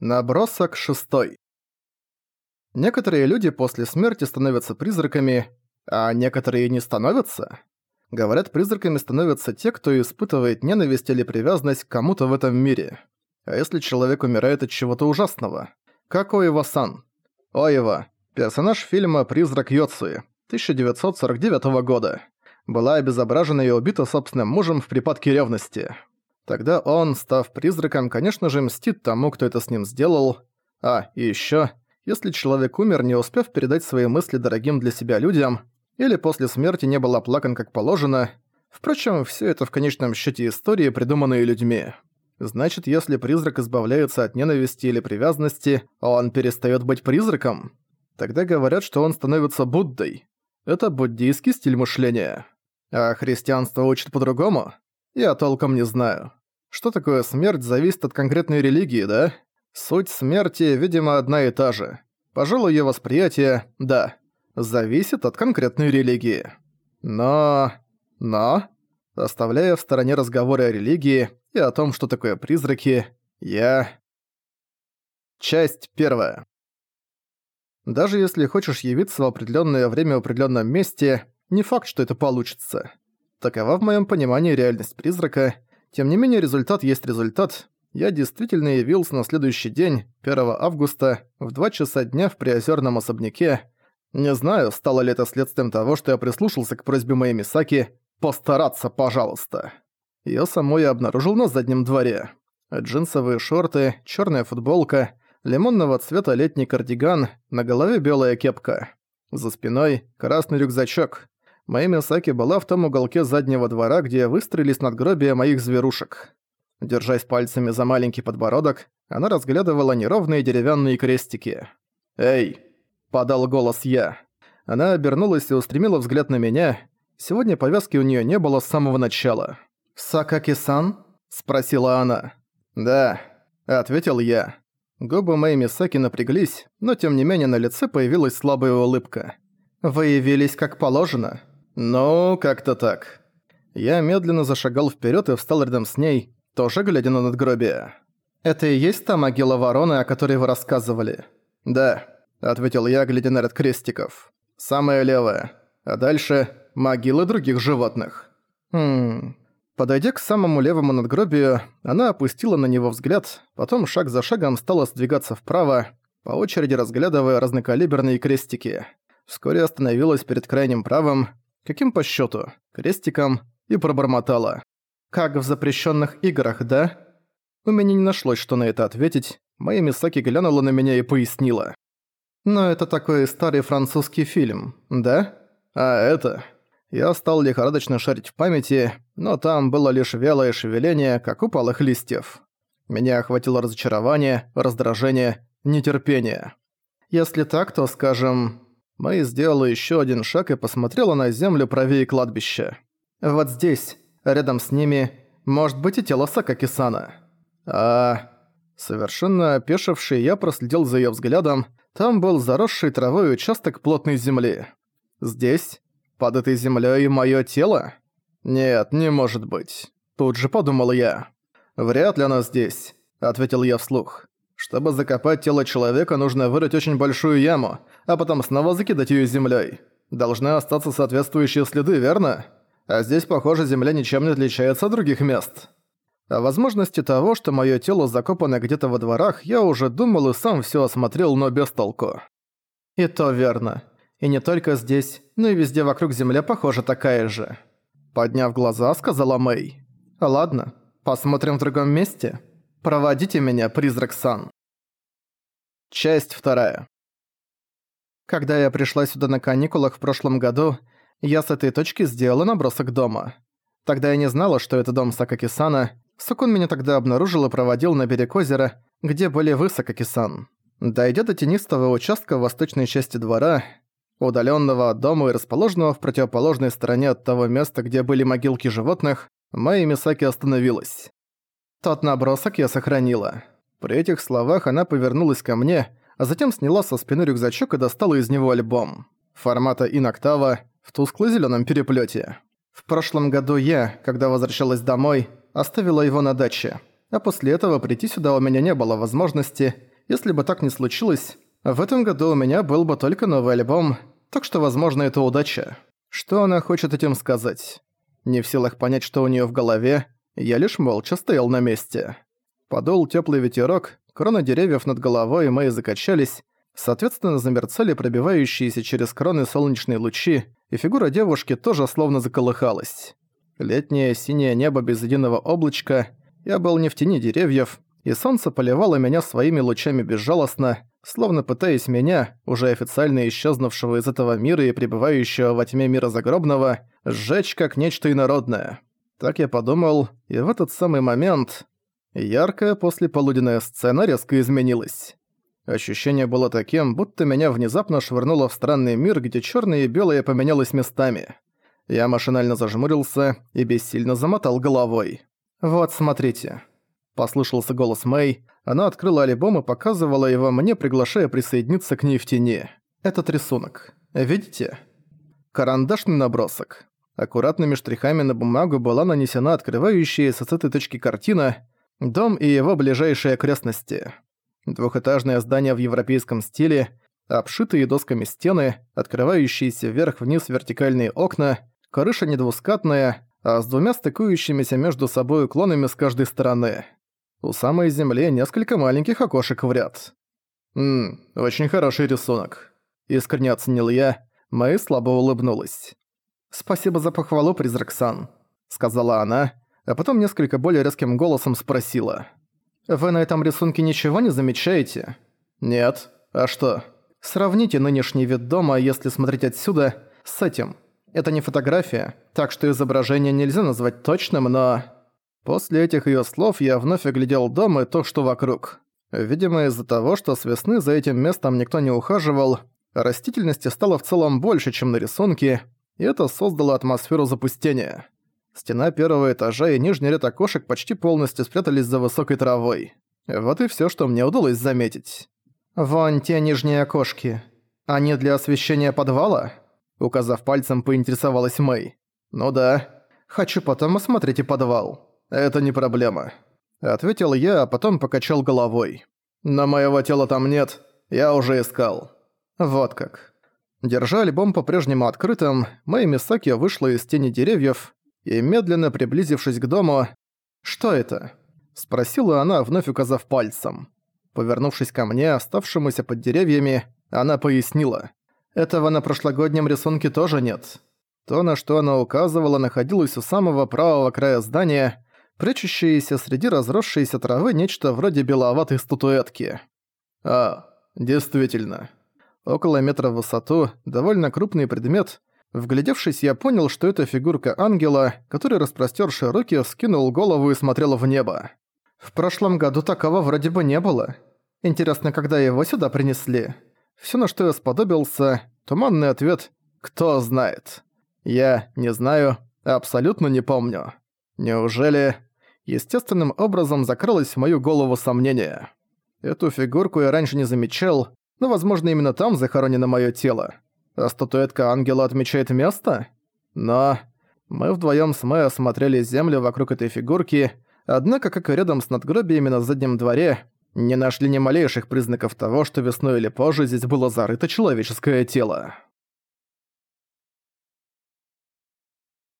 Набросок шестой. Некоторые люди после смерти становятся призраками, а некоторые не становятся. Говорят, призраками становятся те, кто испытывает ненависть или привязанность к кому-то в этом мире. А если человек умирает от чего-то ужасного? Как Оева-сан. Оева – персонаж фильма «Призрак Йоцуи» 1949 года. Была обезображена и убита собственным мужем в припадке ревности. Тогда он, став призраком, конечно же, мстит тому, кто это с ним сделал. А, и ещё, если человек умер, не успев передать свои мысли дорогим для себя людям, или после смерти не был оплакан как положено, впрочем, всё это в конечном счёте истории, придуманные людьми. Значит, если призрак избавляется от ненависти или привязанности, он перестаёт быть призраком. Тогда говорят, что он становится Буддой. Это буддийский стиль мышления. А христианство учит по-другому? Я толком не знаю. Что такое смерть, зависит от конкретной религии, да? Суть смерти, видимо, одна и та же. Пожалуй, её восприятие, да, зависит от конкретной религии. Но... Но... Оставляя в стороне разговоры о религии и о том, что такое призраки, я... Часть первая. Даже если хочешь явиться в определенное время в определенном месте, не факт, что это получится. Такова в моем понимании реальность призрака. Тем не менее, результат есть результат. Я действительно явился на следующий день, 1 августа, в 2 часа дня в приозерном особняке. Не знаю, стало ли это следствием того, что я прислушался к просьбе моей Мисаки «постараться, пожалуйста». Её самой я обнаружил на заднем дворе. Джинсовые шорты, чёрная футболка, лимонного цвета летний кардиган, на голове белая кепка. За спиной красный рюкзачок. Моя Мисаки была в том уголке заднего двора, где выстроились надгробия моих зверушек. Держась пальцами за маленький подбородок, она разглядывала неровные деревянные крестики. «Эй!» – подал голос я. Она обернулась и устремила взгляд на меня. Сегодня повязки у нее не было с самого начала. «Сакаки-сан?» – спросила она. «Да», – ответил я. Губы моей Мисаки напряглись, но тем не менее на лице появилась слабая улыбка. «Вы явились как положено?» «Ну, как-то так». Я медленно зашагал вперед и встал рядом с ней, тоже глядя на надгробие. «Это и есть та могила вороны, о которой вы рассказывали?» «Да», — ответил я, глядя на ряд крестиков. «Самая левая. А дальше — могилы других животных». «Хм...» Подойдя к самому левому надгробию, она опустила на него взгляд, потом шаг за шагом стала сдвигаться вправо, по очереди разглядывая разнокалиберные крестики. Вскоре остановилась перед крайним правым, Каким по счету? Крестиком. И пробормотала. «Как в запрещенных играх, да?» У меня не нашлось, что на это ответить. Моя Мисаки глянула на меня и пояснила. «Но это такой старый французский фильм, да?» «А это...» Я стал лихорадочно шарить в памяти, но там было лишь вялое шевеление, как упалых листьев. Меня охватило разочарование, раздражение, нетерпение. Если так, то, скажем, Мэй сделала еще один шаг и посмотрела на землю правее кладбища. «Вот здесь, рядом с ними, может быть и тело Сакакисана». «А...» Совершенно опешивший, я проследил за ее взглядом. Там был заросший травой участок плотной земли. «Здесь? Под этой землей мое тело?» «Нет, не может быть». Тут же подумал я. «Вряд ли оно здесь», — ответил я вслух. Чтобы закопать тело человека, нужно вырыть очень большую яму, а потом снова закидать её землей. Должны остаться соответствующие следы, верно? А здесь, похоже, земля ничем не отличается от других мест. О возможности того, что моё тело закопано где-то во дворах, я уже думал и сам всё осмотрел, но без толку. И то верно. И не только здесь, но и везде вокруг земля, похоже, такая же. Подняв глаза, сказала Мэй. «Ладно, посмотрим в другом месте». Проводите меня, призрак Сан. Часть вторая. Когда я пришла сюда на каникулах в прошлом году, я с этой точки сделала набросок дома. Тогда я не знала, что это дом Сакаки-сана. Сукун меня тогда обнаружил и проводил на берег озера, где были вы, Сакаки-сан. Дойдя до тенистого участка в восточной части двора, удаленного от дома и расположенного в противоположной стороне от того места, где были могилки животных, Майя Мисаки остановилась. Тот набросок я сохранила. При этих словах она повернулась ко мне, а затем сняла со спины рюкзачок и достала из него альбом. Формата иноктава в тускло-зелёном переплёте. В прошлом году я, когда возвращалась домой, оставила его на даче. А после этого прийти сюда у меня не было возможности. Если бы так не случилось, в этом году у меня был бы только новый альбом, так что, возможно, это удача. Что она хочет этим сказать? Не в силах понять, что у неё в голове, я лишь молча стоял на месте. Подул тёплый ветерок, кроны деревьев над головой мои закачались, соответственно замерцали пробивающиеся через кроны солнечные лучи, и фигура девушки тоже словно заколыхалась. Летнее синее небо без единого облачка, я был не в тени деревьев, и солнце поливало меня своими лучами безжалостно, словно пытаясь меня, уже официально исчезнувшего из этого мира и пребывающего во тьме мира загробного, сжечь как нечто инородное. Так я подумал, и в этот самый момент яркая послеполуденная сцена резко изменилась. Ощущение было таким, будто меня внезапно швырнуло в странный мир, где черное и белое поменялось местами. Я машинально зажмурился и бессильно замотал головой. «Вот, смотрите». Послышался голос Мэй. Она открыла альбом и показывала его мне, приглашая присоединиться к ней в тени. Этот рисунок. Видите? Карандашный набросок. Аккуратными штрихами на бумагу была нанесена открывающаяся с этой точки картина «Дом и его ближайшие окрестности». Двухэтажное здание в европейском стиле, обшитые досками стены, открывающиеся вверх-вниз вертикальные окна, крыша недвускатная, а с двумя стыкующимися между собой уклонами с каждой стороны. У самой земли несколько маленьких окошек в ряд. «Ммм, очень хороший рисунок», — искренне оценил я, Мэй слабо улыбнулась. «Спасибо за похвалу, призрак Сан», — сказала она, а потом несколько более резким голосом спросила. «Вы на этом рисунке ничего не замечаете?» «Нет. А что?» «Сравните нынешний вид дома, если смотреть отсюда, с этим. Это не фотография, так что изображение нельзя назвать точным, но...» После этих её слов я вновь оглядел дом и то, что вокруг. Видимо, из-за того, что с весны за этим местом никто не ухаживал, растительности стало в целом больше, чем на рисунке, и это создало атмосферу запустения. Стена первого этажа и нижний ряд окошек почти полностью спрятались за высокой травой. Вот и всё, что мне удалось заметить. «Вон те нижние окошки. Они для освещения подвала?» Указав пальцем, поинтересовалась Мэй. «Ну да. Хочу потом осмотреть и подвал». «Это не проблема», — ответил я, а потом покачал головой. «Но моего тела там нет, я уже искал». Вот как. Держа альбом по-прежнему открытым, Мэй Мисаки вышла из тени деревьев и, медленно приблизившись к дому... «Что это?» — спросила она, вновь указав пальцем. Повернувшись ко мне, оставшемуся под деревьями, она пояснила. «Этого на прошлогоднем рисунке тоже нет». То, на что она указывала, находилось у самого правого края здания, прячущееся среди разросшейся травы нечто вроде беловатой статуэтки. А, действительно. Около метра в высоту, довольно крупный предмет. Вглядевшись, я понял, что это фигурка ангела, который, распростёрши руки, скинул голову и смотрел в небо. В прошлом году такого вроде бы не было. Интересно, когда его сюда принесли? Всё, на что я сподобился, туманный ответ «Кто знает?». Я не знаю, абсолютно не помню. Неужели естественным образом закралось в мою голову сомнение. Эту фигурку я раньше не замечал, но, возможно, именно там захоронено мое тело. А статуэтка ангела отмечает место? Но мы вдвоем с Мэй осмотрели землю вокруг этой фигурки, однако, как и рядом с надгробиями на заднем дворе, не нашли ни малейших признаков того, что весной или позже здесь было зарыто человеческое тело.